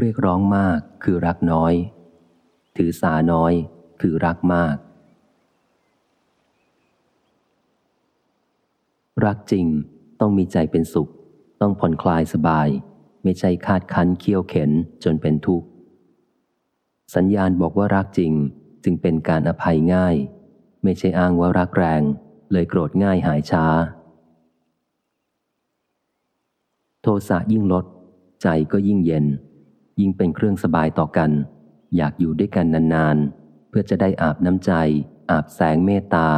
เรียกร้องมากคือรักน้อย ถือสาน้อยคือรักมาก รักจริงต้องมีใจเป็นสุข ต้องผ่อนคลายสบาย ไม่ใช่คาดคั้นเคี่ยวเข็นจนเป็นทุกข์ สัญญาณบอกว่ารักจริงจึงเป็นการอภัยง่าย ไม่ใช่อ้างว่ารักแรง เลยโกรธง่ายหายช้า โทสะยิ่งลด ใจก็ยิ่งเย็น ยิ่งเป็นเครื่องสบายต่อกัน อยากอยู่ด้วยกันนานๆ เพื่อจะได้อาบน้ำใจ อาบแสงเมตตา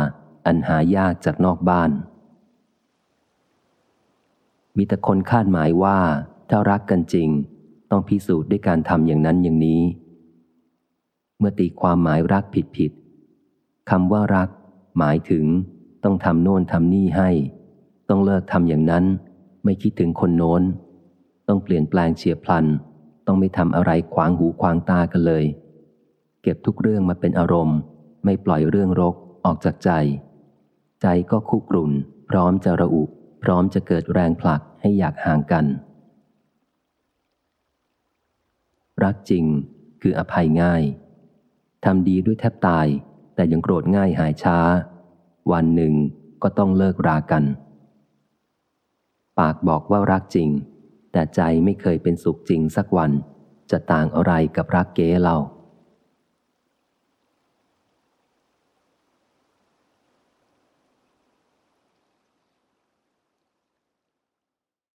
อันหายากจากนอกบ้าน มีแต่คนคาดหมายว่า ถ้ารักกันจริง ต้องพิสูจน์ด้วยการทำอย่างนั้นอย่างนี้ เมื่อตีความหมายรักผิดผิดคำว่ารัก หมายถึง ต้องทำโน่นทำนี่ให้ ต้องเลิกทำอย่างนั้น ไม่คิดถึงคนโน้น ต้องเปลี่ยนแปลงเฉียบพลัน ต้องไม่ทำอะไรขวางหูขวางตากันเลย เก็บทุกเรื่องมาเป็นอารมณ์ ไม่ปล่อยเรื่องรกออกจากใจ ใจก็คุกรุ่น พร้อมจะระอุ พร้อมจะเกิดแรงผลักให้อยากห่างกัน รักจริงคืออภัยง่ายทำดีด้วยแทบตาย แต่ยังโกรธง่ายหายช้า วันหนึ่งก็ต้องเลิกรากัน ปากบอกว่ารักจริง แต่ใจไม่เคยเป็นสุขจริงสักวัน จะต่างอะไรกับรักเก๋เรา